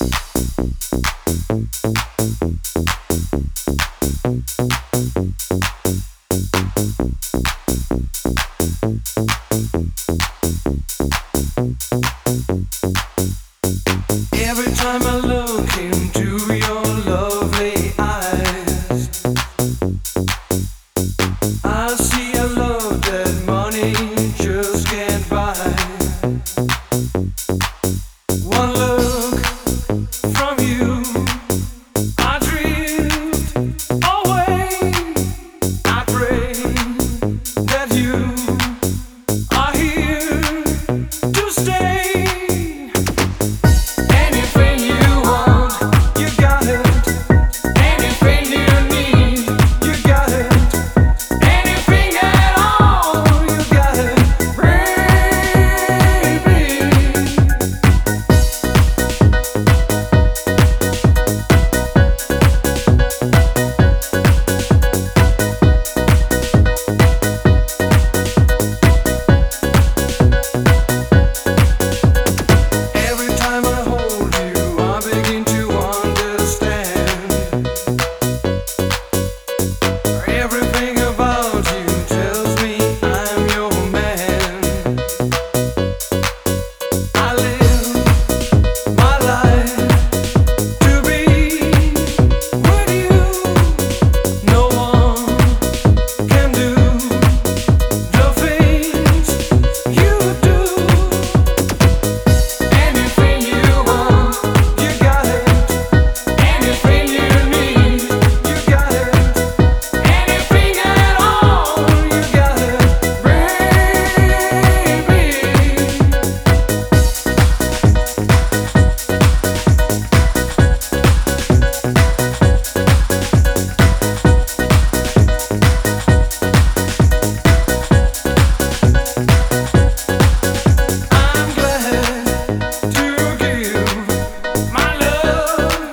Thank you. love.